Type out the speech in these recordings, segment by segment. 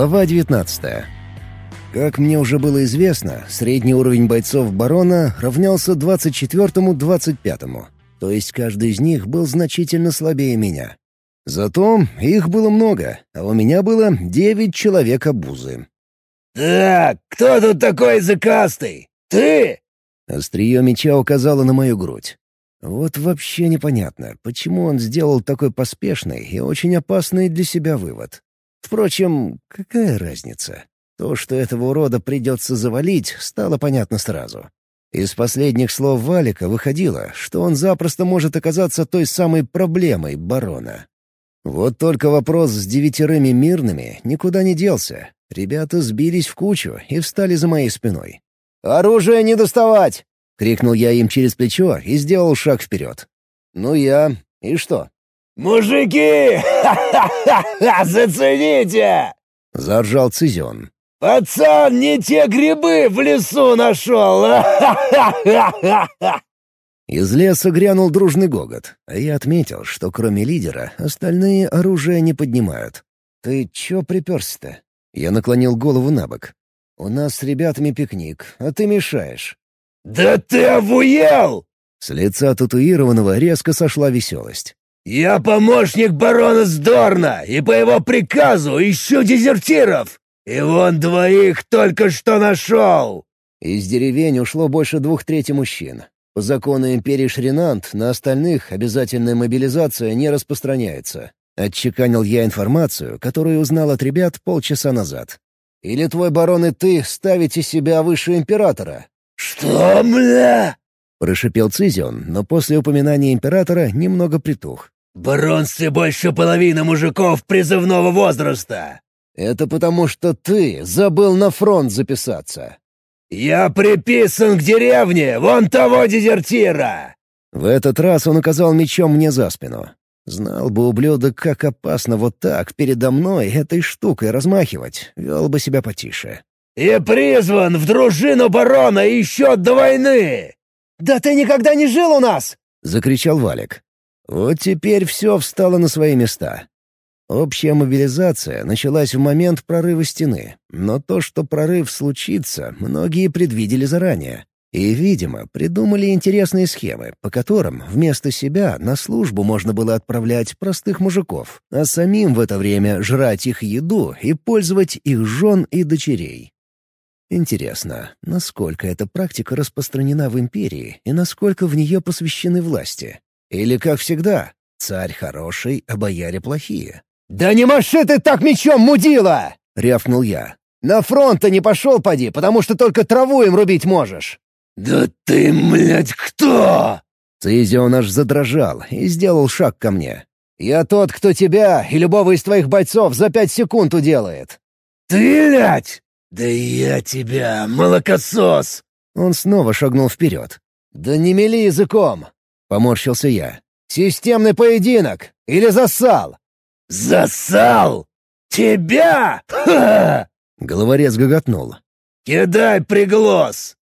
Глава 19. Как мне уже было известно, средний уровень бойцов барона равнялся 24-25, то есть каждый из них был значительно слабее меня. Зато их было много, а у меня было девять человек обузы. «Так, кто тут такой закастый? Ты?» Острие меча указало на мою грудь. Вот вообще непонятно, почему он сделал такой поспешный и очень опасный для себя вывод. Впрочем, какая разница? То, что этого урода придется завалить, стало понятно сразу. Из последних слов Валика выходило, что он запросто может оказаться той самой проблемой барона. Вот только вопрос с девятерыми мирными никуда не делся. Ребята сбились в кучу и встали за моей спиной. «Оружие не доставать!» — крикнул я им через плечо и сделал шаг вперед. «Ну я... И что?» «Мужики! Ха-ха-ха! Зацените!» — заржал Цизион. «Пацан не те грибы в лесу нашел! Ха-ха-ха-ха!» Из леса грянул дружный гогот, а я отметил, что кроме лидера остальные оружие не поднимают. «Ты чё приперся-то?» Я наклонил голову на бок. «У нас с ребятами пикник, а ты мешаешь». «Да ты овуел!» С лица татуированного резко сошла веселость. «Я помощник барона Сдорна, и по его приказу ищу дезертиров! И вон двоих только что нашел!» Из деревень ушло больше двух трети мужчин. По закону империи Шринант на остальных обязательная мобилизация не распространяется. Отчеканил я информацию, которую узнал от ребят полчаса назад. «Или твой барон и ты ставите себя выше императора?» «Что, бля?» — прошипел Цизион, но после упоминания императора немного притух. «Баронстве больше половины мужиков призывного возраста!» «Это потому, что ты забыл на фронт записаться!» «Я приписан к деревне вон того дезертира!» В этот раз он указал мечом мне за спину. Знал бы ублюдок, как опасно вот так передо мной этой штукой размахивать, вел бы себя потише. «И призван в дружину барона еще до войны!» «Да ты никогда не жил у нас!» — закричал Валик. Вот теперь все встало на свои места. Общая мобилизация началась в момент прорыва стены, но то, что прорыв случится, многие предвидели заранее. И, видимо, придумали интересные схемы, по которым вместо себя на службу можно было отправлять простых мужиков, а самим в это время жрать их еду и пользовать их жен и дочерей. Интересно, насколько эта практика распространена в империи и насколько в нее посвящены власти? Или, как всегда, царь хороший, а бояре плохие? «Да не маши ты так мечом, мудила!» — рявкнул я. «На фронт-то не пошел, поди, потому что только траву им рубить можешь!» «Да ты, блядь, кто?» Цизион аж задрожал и сделал шаг ко мне. «Я тот, кто тебя и любого из твоих бойцов за пять секунд уделает!» «Ты, блядь? Да я тебя, молокосос!» Он снова шагнул вперед. «Да не мели языком!» — поморщился я. «Системный поединок! Или засал!» «Засал! Тебя! Ха!» Головорез гоготнул. «Кидай приглас!»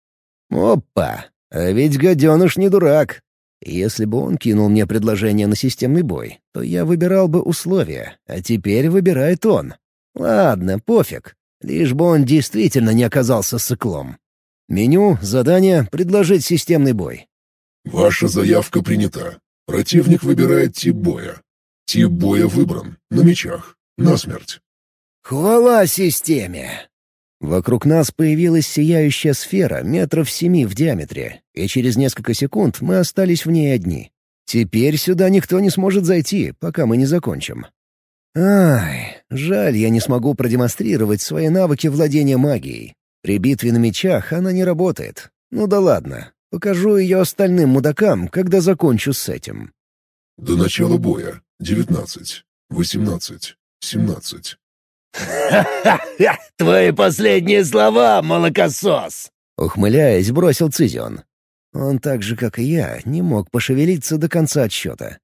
«Опа! А ведь гаденыш не дурак. Если бы он кинул мне предложение на системный бой, то я выбирал бы условия, а теперь выбирает он. Ладно, пофиг. Лишь бы он действительно не оказался сыклом. Меню, задание, предложить системный бой. Ваша заявка принята. Противник выбирает тип боя. Тип боя выбран. На мечах. На смерть. Хвала системе! Вокруг нас появилась сияющая сфера метров семи в диаметре, и через несколько секунд мы остались в ней одни. Теперь сюда никто не сможет зайти, пока мы не закончим. Ай, жаль, я не смогу продемонстрировать свои навыки владения магией. При битве на мечах она не работает. Ну да ладно, покажу ее остальным мудакам, когда закончу с этим. До начала боя. Девятнадцать. Восемнадцать. Семнадцать. «Ха-ха-ха! Твои последние слова, молокосос!» Ухмыляясь, бросил Цизион. Он так же, как и я, не мог пошевелиться до конца отсчета.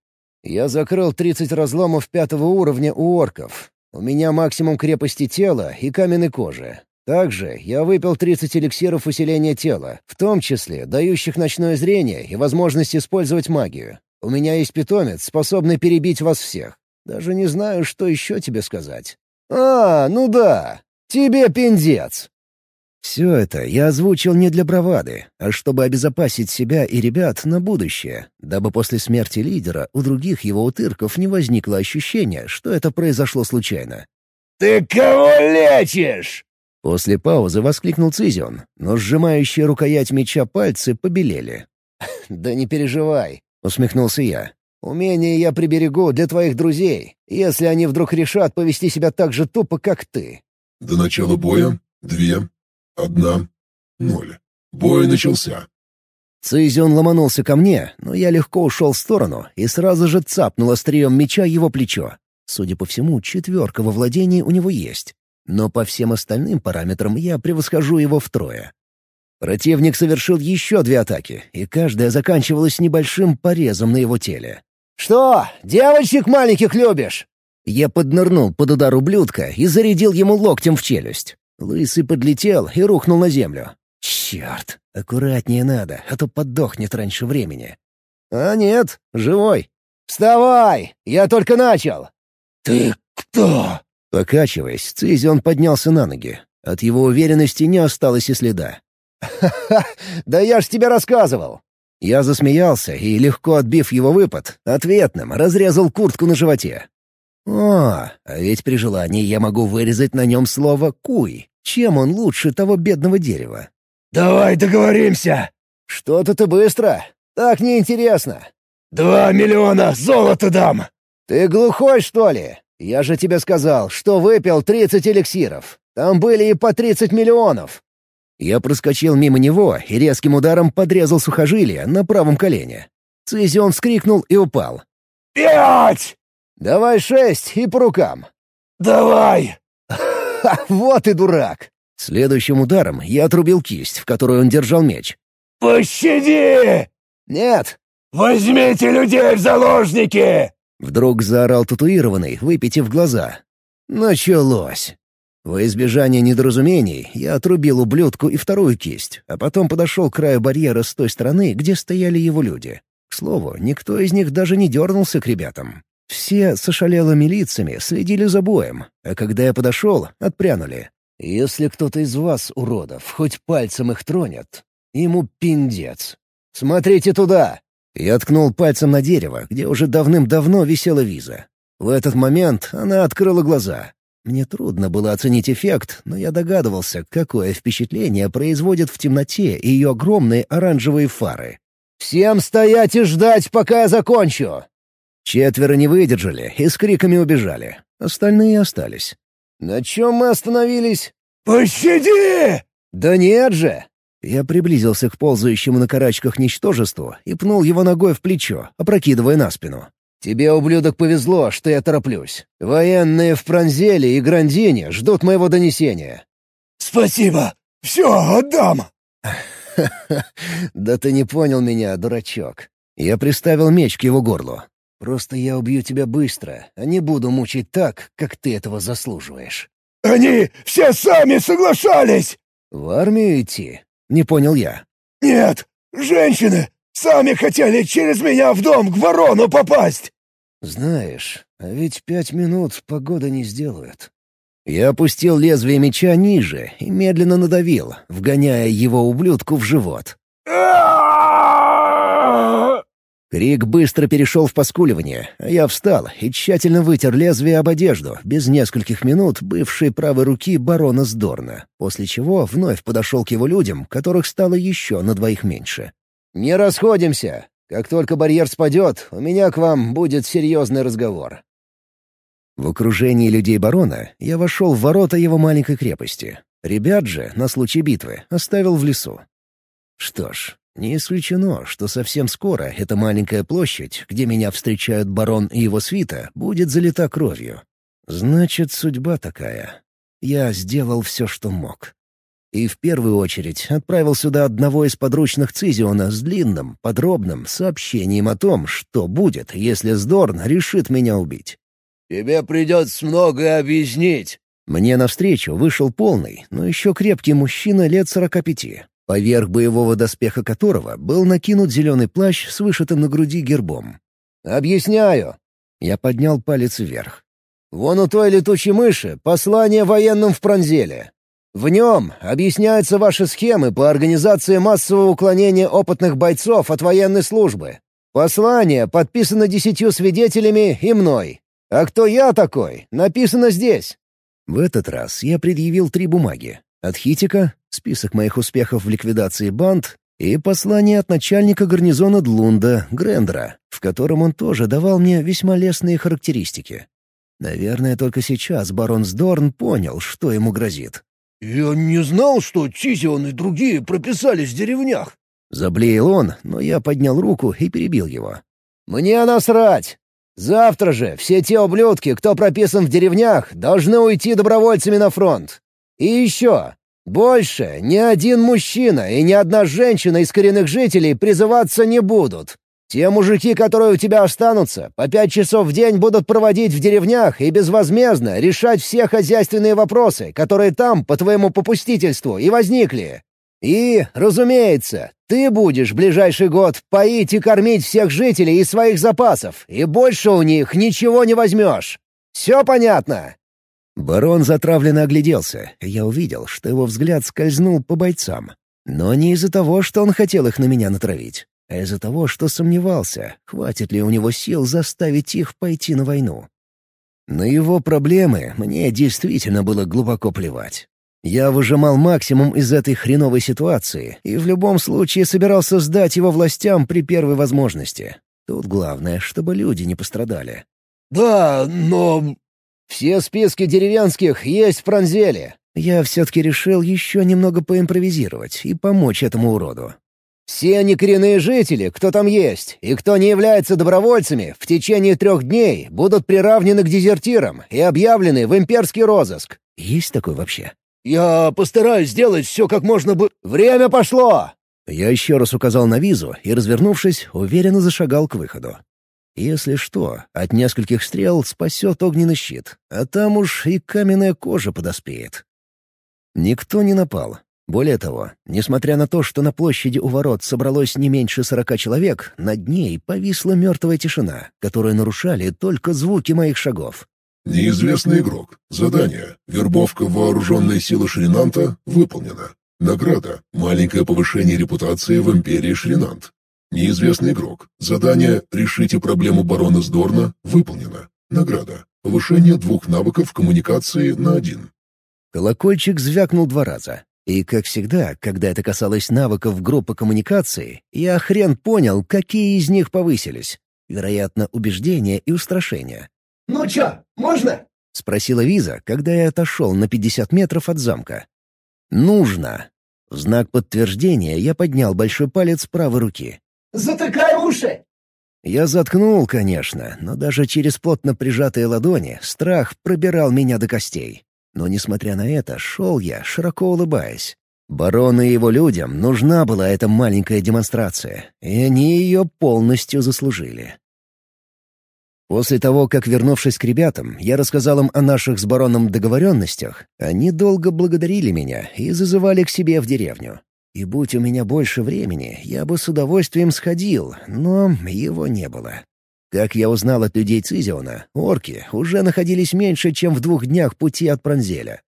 «Я закрыл тридцать разломов пятого уровня у орков. У меня максимум крепости тела и каменной кожи. Также я выпил 30 эликсиров усиления тела, в том числе дающих ночное зрение и возможность использовать магию. У меня есть питомец, способный перебить вас всех. Даже не знаю, что еще тебе сказать. «А, ну да. Тебе пиндец». Все это я озвучил не для бравады, а чтобы обезопасить себя и ребят на будущее, дабы после смерти лидера у других его утырков не возникло ощущения, что это произошло случайно. «Ты кого лечишь?» После паузы воскликнул Цизион, но сжимающие рукоять меча пальцы побелели. «Да не переживай», — усмехнулся я. «Умение я приберегу для твоих друзей, если они вдруг решат повести себя так же тупо, как ты». До начала боя — две, одна, ноль. Бой начался. Цизион ломанулся ко мне, но я легко ушел в сторону и сразу же цапнул острием меча его плечо. Судя по всему, четверка во владении у него есть. Но по всем остальным параметрам я превосхожу его втрое. Противник совершил еще две атаки, и каждая заканчивалась небольшим порезом на его теле. «Что, девочек маленьких любишь?» Я поднырнул под удар ублюдка и зарядил ему локтем в челюсть. Лысый подлетел и рухнул на землю. «Черт, аккуратнее надо, а то подохнет раньше времени». «А нет, живой. Вставай, я только начал». «Ты кто?» Покачиваясь, Цизион поднялся на ноги. От его уверенности не осталось и следа. «Ха-ха! Да я ж тебе рассказывал!» Я засмеялся и, легко отбив его выпад, ответным разрезал куртку на животе. «О, а ведь при желании я могу вырезать на нем слово «куй». Чем он лучше того бедного дерева?» «Давай договоримся!» «Что-то ты быстро. Так неинтересно». «Два миллиона золота дам!» «Ты глухой, что ли? Я же тебе сказал, что выпил тридцать эликсиров. Там были и по тридцать миллионов». Я проскочил мимо него и резким ударом подрезал сухожилие на правом колене. Цизион вскрикнул и упал. «Пять!» «Давай шесть и по рукам». «Давай!» «Ха, вот и дурак!» Следующим ударом я отрубил кисть, в которой он держал меч. «Пощади!» «Нет!» «Возьмите людей в заложники!» Вдруг заорал татуированный, выпитив глаза. Началось. Во избежание недоразумений я отрубил ублюдку и вторую кисть, а потом подошел к краю барьера с той стороны, где стояли его люди. К слову, никто из них даже не дернулся к ребятам. Все с ошалелыми лицами следили за боем, а когда я подошел, отпрянули. «Если кто-то из вас, уродов, хоть пальцем их тронет, ему пиндец. Смотрите туда!» Я ткнул пальцем на дерево, где уже давным-давно висела виза. В этот момент она открыла глаза. Мне трудно было оценить эффект, но я догадывался, какое впечатление производят в темноте ее огромные оранжевые фары. «Всем стоять и ждать, пока я закончу!» Четверо не выдержали и с криками убежали. Остальные остались. «На чем мы остановились?» «Пощади!» «Да нет же! Я приблизился к ползающему на карачках ничтожеству и пнул его ногой в плечо, опрокидывая на спину. «Тебе, ублюдок, повезло, что я тороплюсь. Военные в Пронзеле и Грандине ждут моего донесения». «Спасибо! Все, отдам!» Да ты не понял меня, дурачок. Я приставил меч к его горлу. Просто я убью тебя быстро, а не буду мучить так, как ты этого заслуживаешь. «Они все сами соглашались!» «В армию идти?» Не понял я. «Нет, женщины сами хотели через меня в дом к ворону попасть!» «Знаешь, а ведь пять минут погода не сделают». Я опустил лезвие меча ниже и медленно надавил, вгоняя его ублюдку в живот. Крик быстро перешел в поскуливание, а я встал и тщательно вытер лезвие об одежду, без нескольких минут бывшей правой руки барона Сдорна, после чего вновь подошел к его людям, которых стало еще на двоих меньше. «Не расходимся! Как только барьер спадет, у меня к вам будет серьезный разговор». В окружении людей барона я вошел в ворота его маленькой крепости. Ребят же, на случай битвы, оставил в лесу. Что ж, не исключено, что совсем скоро эта маленькая площадь, где меня встречают барон и его свита, будет залита кровью. Значит, судьба такая. Я сделал все, что мог. И в первую очередь отправил сюда одного из подручных Цизиона с длинным, подробным сообщением о том, что будет, если Сдорн решит меня убить. «Тебе придется многое объяснить». Мне навстречу вышел полный, но еще крепкий мужчина лет сорока пяти, поверх боевого доспеха которого был накинут зеленый плащ с вышитым на груди гербом. «Объясняю!» Я поднял палец вверх. Вон у той летучей мыши послание военным в Пронзеле. В нем объясняются ваши схемы по организации массового уклонения опытных бойцов от военной службы. Послание подписано десятью свидетелями и мной. А кто я такой, написано здесь. В этот раз я предъявил три бумаги. От Хитика — список моих успехов в ликвидации банд, и послание от начальника гарнизона Длунда, Грендера, в котором он тоже давал мне весьма лестные характеристики. Наверное, только сейчас барон Сдорн понял, что ему грозит. «Я не знал, что Тизион и другие прописались в деревнях». Заблеял он, но я поднял руку и перебил его. «Мне насрать! Завтра же все те ублюдки, кто прописан в деревнях, должны уйти добровольцами на фронт. И еще, больше ни один мужчина и ни одна женщина из коренных жителей призываться не будут. Те мужики, которые у тебя останутся, по пять часов в день будут проводить в деревнях и безвозмездно решать все хозяйственные вопросы, которые там, по твоему попустительству, и возникли. И, разумеется, ты будешь в ближайший год поить и кормить всех жителей из своих запасов, и больше у них ничего не возьмешь. Все понятно?» Барон затравленно огляделся, и я увидел, что его взгляд скользнул по бойцам. Но не из-за того, что он хотел их на меня натравить а из-за того, что сомневался, хватит ли у него сил заставить их пойти на войну. На его проблемы мне действительно было глубоко плевать. Я выжимал максимум из этой хреновой ситуации и в любом случае собирался сдать его властям при первой возможности. Тут главное, чтобы люди не пострадали. «Да, но...» «Все списки деревенских есть в Пронзеле. Я все-таки решил еще немного поимпровизировать и помочь этому уроду. Все они коренные жители, кто там есть, и кто не является добровольцами, в течение трех дней будут приравнены к дезертирам и объявлены в имперский розыск. Есть такой вообще? Я постараюсь сделать все как можно бы... Время пошло! Я еще раз указал на визу и, развернувшись, уверенно зашагал к выходу. Если что, от нескольких стрел спасет огненный щит, а там уж и каменная кожа подоспеет. Никто не напал, более того, несмотря на то, что на площади у ворот собралось не меньше сорока человек, над ней повисла мертвая тишина, которую нарушали только звуки моих шагов. «Неизвестный игрок. Задание. Вербовка вооруженной силы Шринанта выполнена. Награда. Маленькое повышение репутации в империи Шринант. Неизвестный игрок. Задание «Решите проблему барона Сдорна» выполнено. Награда. Повышение двух навыков коммуникации на один. Колокольчик звякнул два раза, и, как всегда, когда это касалось навыков группы коммуникации, я хрен понял, какие из них повысились. Вероятно, убеждение и устрашение. «Ну чё, можно?» — спросила Виза, когда я отошел на 50 метров от замка. «Нужно». В знак подтверждения я поднял большой палец правой руки. «Затыкай уши!» Я заткнул, конечно, но даже через плотно прижатые ладони страх пробирал меня до костей. Но, несмотря на это, шел я, широко улыбаясь. Барону и его людям нужна была эта маленькая демонстрация, и они ее полностью заслужили. После того, как, вернувшись к ребятам, я рассказал им о наших с бароном договоренностях, они долго благодарили меня и зазывали к себе в деревню. И будь у меня больше времени, я бы с удовольствием сходил, но его не было. Как я узнал от людей Цизиона, орки уже находились меньше, чем в двух днях пути от Пронзеля.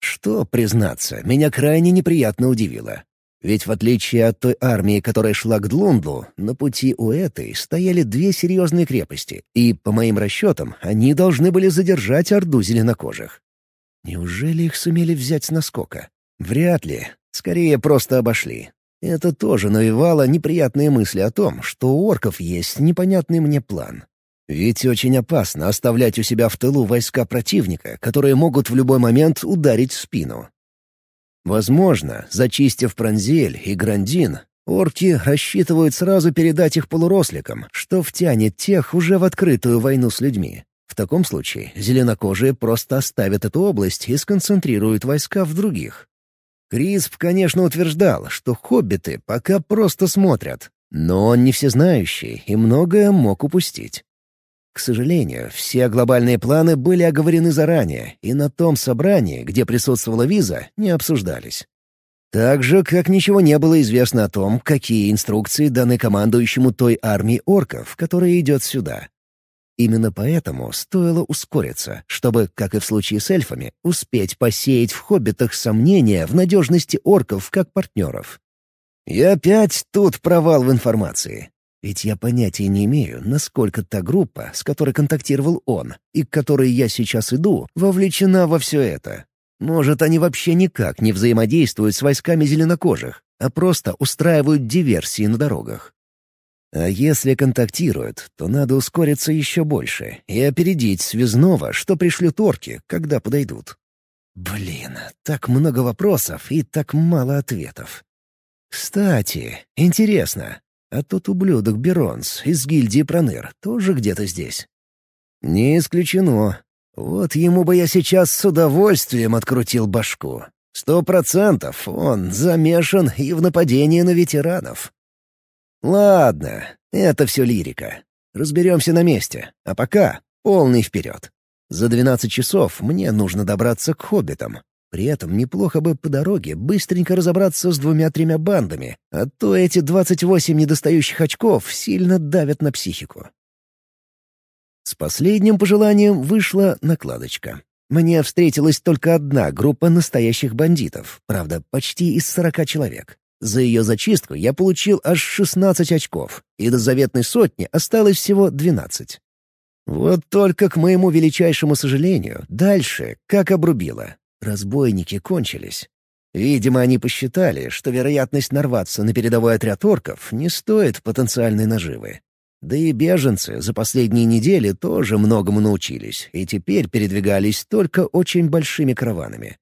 Что, признаться, меня крайне неприятно удивило. Ведь в отличие от той армии, которая шла к Длунду, на пути у этой стояли две серьезные крепости, и, по моим расчетам, они должны были задержать орду зеленокожих. Неужели их сумели взять с наскока? Вряд ли. Скорее, просто обошли. Это тоже навевало неприятные мысли о том, что у орков есть непонятный мне план. Ведь очень опасно оставлять у себя в тылу войска противника, которые могут в любой момент ударить в спину. Возможно, зачистив Пронзель и Грандин, орки рассчитывают сразу передать их полуросликам, что втянет тех уже в открытую войну с людьми. В таком случае зеленокожие просто оставят эту область и сконцентрируют войска в других. Крисп, конечно, утверждал, что хоббиты пока просто смотрят, но он не всезнающий и многое мог упустить. К сожалению, все глобальные планы были оговорены заранее, и на том собрании, где присутствовала виза, не обсуждались. Так же, как ничего не было известно о том, какие инструкции даны командующему той армии орков, которая идет сюда. Именно поэтому стоило ускориться, чтобы, как и в случае с эльфами, успеть посеять в хоббитах сомнения в надежности орков как партнеров. И опять тут провал в информации. Ведь я понятия не имею, насколько та группа, с которой контактировал он, и к которой я сейчас иду, вовлечена во все это. Может, они вообще никак не взаимодействуют с войсками зеленокожих, а просто устраивают диверсии на дорогах. А если контактируют, то надо ускориться еще больше и опередить связного, что пришлют орки, когда подойдут. Блин, так много вопросов и так мало ответов. Кстати, интересно, а тот ублюдок Беронс из гильдии Проныр тоже где-то здесь? Не исключено. Вот ему бы я сейчас с удовольствием открутил башку. Сто процентов он замешан и в нападении на ветеранов. Ладно, это все лирика. Разберемся на месте. А пока полный вперед. За двенадцать часов мне нужно добраться к хоббитам. При этом неплохо бы по дороге быстренько разобраться с двумя-тремя бандами, а то эти двадцать восемь недостающих очков сильно давят на психику. С последним пожеланием вышла накладочка. Мне встретилась только одна группа настоящих бандитов, правда, почти из сорока человек. За ее зачистку я получил аж 16 очков, и до заветной сотни осталось всего 12. Вот только, к моему величайшему сожалению, дальше как обрубило. Разбойники кончились. Видимо, они посчитали, что вероятность нарваться на передовой отряд орков не стоит потенциальной наживы. Да и беженцы за последние недели тоже многому научились и теперь передвигались только очень большими караванами.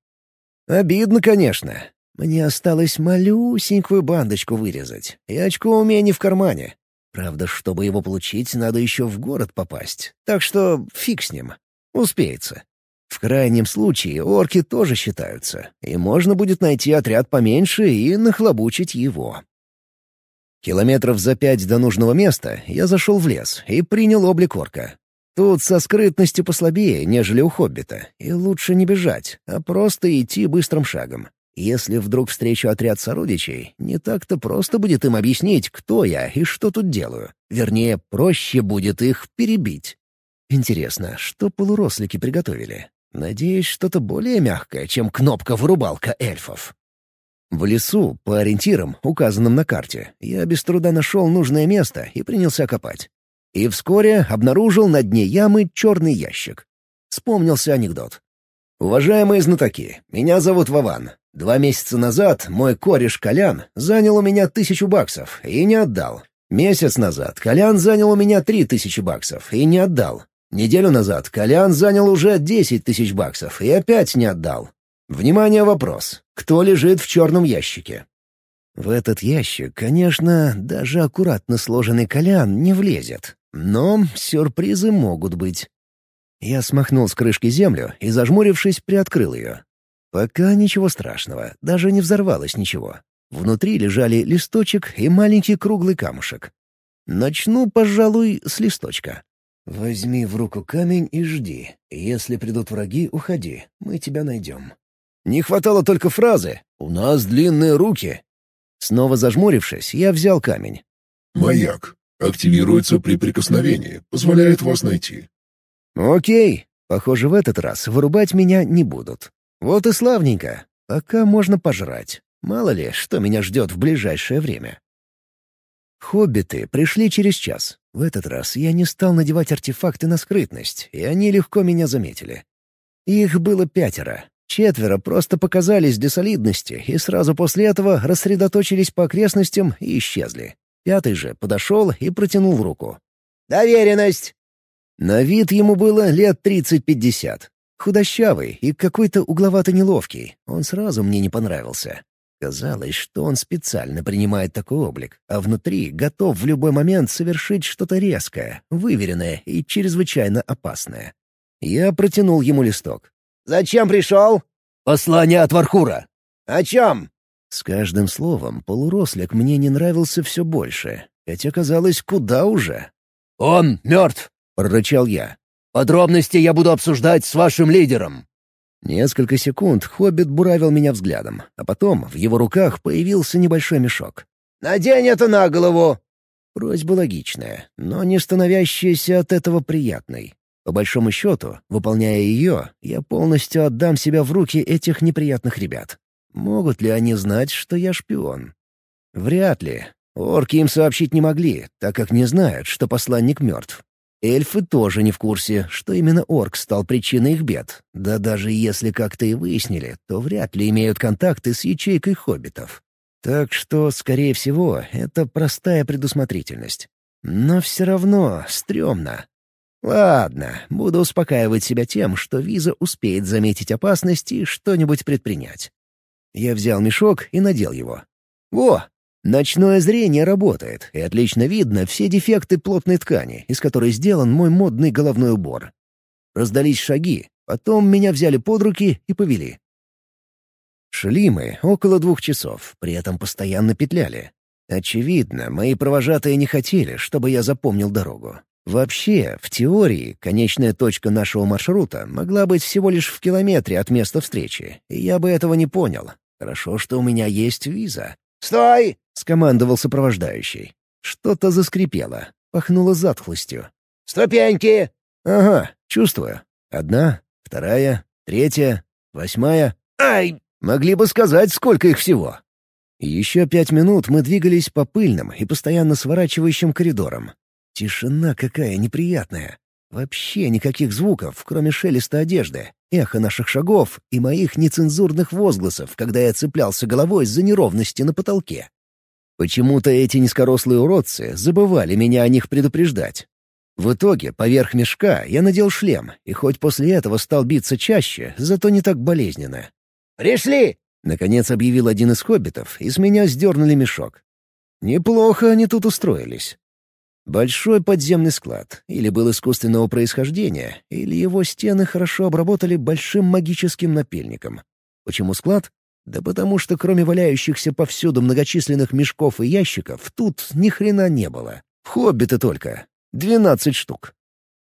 Обидно, конечно, мне осталось малюсенькую бандочку вырезать, и очко умений в кармане. Правда, чтобы его получить, надо еще в город попасть, так что фиг с ним. Успеется. В крайнем случае орки тоже считаются, и можно будет найти отряд поменьше и нахлобучить его. Километров за пять до нужного места я зашел в лес и принял облик орка. Тут со скрытностью послабее, нежели у хоббита, и лучше не бежать, а просто идти быстрым шагом. Если вдруг встречу отряд сородичей, не так-то просто будет им объяснить, кто я и что тут делаю. Вернее, проще будет их перебить. Интересно, что полурослики приготовили? Надеюсь, что-то более мягкое, чем кнопка-вырубалка эльфов. В лесу, по ориентирам, указанным на карте, я без труда нашел нужное место и принялся копать. И вскоре обнаружил на дне ямы черный ящик. Вспомнился анекдот. «Уважаемые знатоки, меня зовут Вован. Два месяца назад мой кореш Колян занял у меня тысячу баксов и не отдал. Месяц назад Колян занял у меня три тысячи баксов и не отдал. Неделю назад Колян занял уже десять тысяч баксов и опять не отдал. Внимание, вопрос. Кто лежит в черном ящике? В этот ящик, конечно, даже аккуратно сложенный Колян не влезет. Но сюрпризы могут быть. Я смахнул с крышки землю и, зажмурившись, приоткрыл ее. Пока ничего страшного, даже не взорвалось ничего. Внутри лежали листочек и маленький круглый камушек. Начну, пожалуй, с листочка. «Возьми в руку камень и жди. Если придут враги, уходи. Мы тебя найдем». Не хватало только фразы «У нас длинные руки». Снова зажмурившись, я взял камень. «Маяк. Активируется при прикосновении. Позволяет вас найти. «Окей. Похоже, в этот раз вырубать меня не будут. Вот и славненько. Пока можно пожрать. Мало ли, что меня ждет в ближайшее время». Хоббиты пришли через час. В этот раз я не стал надевать артефакты на скрытность, и они легко меня заметили. Их было пятеро. Четверо просто показались для солидности и сразу после этого рассредоточились по окрестностям и исчезли. Пятый же подошел и протянул руку. «Доверенность!» На вид ему было лет тридцать-пятьдесят. Худощавый и какой-то угловато неловкий. Он сразу мне не понравился. Казалось, что он специально принимает такой облик, а внутри готов в любой момент совершить что-то резкое, выверенное и чрезвычайно опасное. Я протянул ему листок. «Зачем пришел?» «Послание от Вархура». «О чем?» С каждым словом полурослик мне не нравился все больше, хотя казалось, куда уже. «Он мертв!» прорычал я. «Подробности я буду обсуждать с вашим лидером». Несколько секунд Хоббит буравил меня взглядом, а потом в его руках появился небольшой мешок. «Надень это на голову!» Просьба логичная, но не становящаяся от этого приятной. По большому счету, выполняя ее, я полностью отдам себя в руки этих неприятных ребят. Могут ли они знать, что я шпион? Вряд ли. Орки им сообщить не могли, так как не знают, что посланник мертв. Эльфы тоже не в курсе, что именно орк стал причиной их бед. Да даже если как-то и выяснили, то вряд ли имеют контакты с ячейкой хоббитов. Так что, скорее всего, это простая предусмотрительность. Но все равно стрёмно. Ладно, буду успокаивать себя тем, что Виза успеет заметить опасность и что-нибудь предпринять. Я взял мешок и надел его. Во! Ночное зрение работает, и отлично видно все дефекты плотной ткани, из которой сделан мой модный головной убор. Раздались шаги, потом меня взяли под руки и повели. Шли мы около двух часов, при этом постоянно петляли. Очевидно, мои провожатые не хотели, чтобы я запомнил дорогу. Вообще, в теории, конечная точка нашего маршрута могла быть всего лишь в километре от места встречи, и я бы этого не понял. Хорошо, что у меня есть виза. «Стой!» — скомандовал сопровождающий. Что-то заскрипело, пахнуло затхлостью. «Ступеньки!» «Ага, чувствую. Одна, вторая, третья, восьмая. Ай!» Могли бы сказать, сколько их всего. Еще пять минут мы двигались по пыльным и постоянно сворачивающим коридорам. Тишина какая неприятная. Вообще никаких звуков, кроме шелеста одежды, эха наших шагов и моих нецензурных возгласов, когда я цеплялся головой за неровности на потолке. Почему-то эти низкорослые уродцы забывали меня о них предупреждать. В итоге, поверх мешка я надел шлем, и хоть после этого стал биться чаще, зато не так болезненно. «Пришли!» — наконец объявил один из хоббитов, и с меня сдернули мешок. Неплохо они тут устроились. Большой подземный склад или был искусственного происхождения, или его стены хорошо обработали большим магическим напильником. Почему склад? Да потому что кроме валяющихся повсюду многочисленных мешков и ящиков, тут ни хрена не было. Хоббиты только. Двенадцать штук.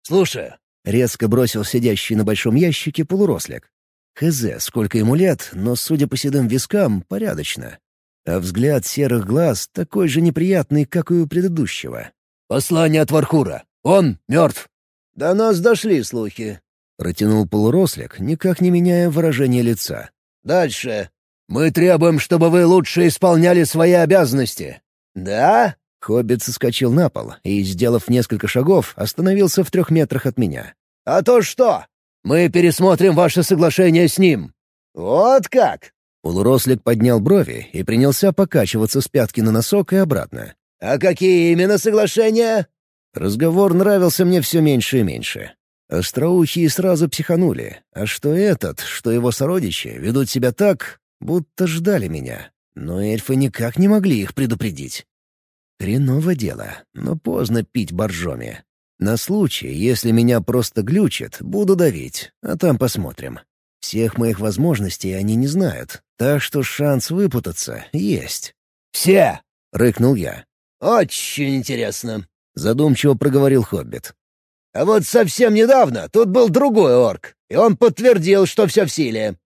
«Слушай», — резко бросил сидящий на большом ящике полурослик. Хз, сколько ему лет, но, судя по седым вискам, порядочно. А взгляд серых глаз такой же неприятный, как и у предыдущего. «Послание от Вархура. Он мертв». «До нас дошли слухи», — протянул полурослик, никак не меняя выражение лица. «Дальше. Мы требуем, чтобы вы лучше исполняли свои обязанности». «Да?» Хоббит соскочил на пол и, сделав несколько шагов, остановился в трех метрах от меня. «А то что?» Мы пересмотрим ваше соглашение с ним». «Вот как?» Полурослик поднял брови и принялся покачиваться с пятки на носок и обратно. «А какие именно соглашения?» Разговор нравился мне все меньше и меньше. Остроухие сразу психанули, а что этот, что его сородичи ведут себя так, будто ждали меня. Но эльфы никак не могли их предупредить. Хреново дело, но поздно пить боржоми. На случай, если меня просто глючит, буду давить, а там посмотрим. Всех моих возможностей они не знают, так что шанс выпутаться есть. «Все!» — рыкнул я. «Очень интересно», — задумчиво проговорил Хоббит. «А вот совсем недавно тут был другой орк, и он подтвердил, что все в силе».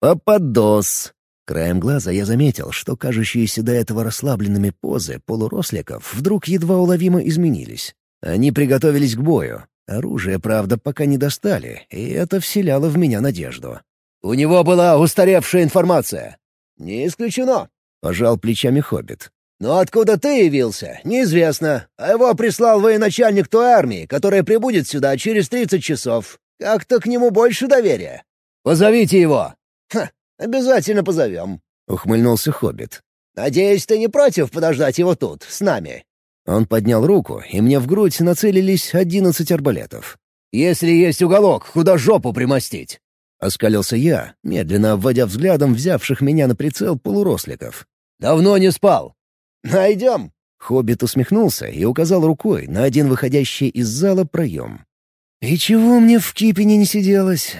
«Попадос!» Краем глаза я заметил, что кажущиеся до этого расслабленными позы полуросликов вдруг едва уловимо изменились. Они приготовились к бою. Оружие, правда, пока не достали, и это вселяло в меня надежду. «У него была устаревшая информация». «Не исключено», — пожал плечами Хоббит. «Но откуда ты явился, неизвестно. А его прислал военачальник той армии, которая прибудет сюда через тридцать часов. Как-то к нему больше доверия». «Позовите его!» «Ха, обязательно позовем», — ухмыльнулся Хоббит. «Надеюсь, ты не против подождать его тут, с нами?» Он поднял руку, и мне в грудь нацелились одиннадцать арбалетов. «Если есть уголок, куда жопу примостить?» Оскалился я, медленно обводя взглядом взявших меня на прицел полуросликов. «Давно не спал». «Найдем». Хоббит усмехнулся и указал рукой на один выходящий из зала проем. «И чего мне в Кипине не сиделось?